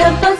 the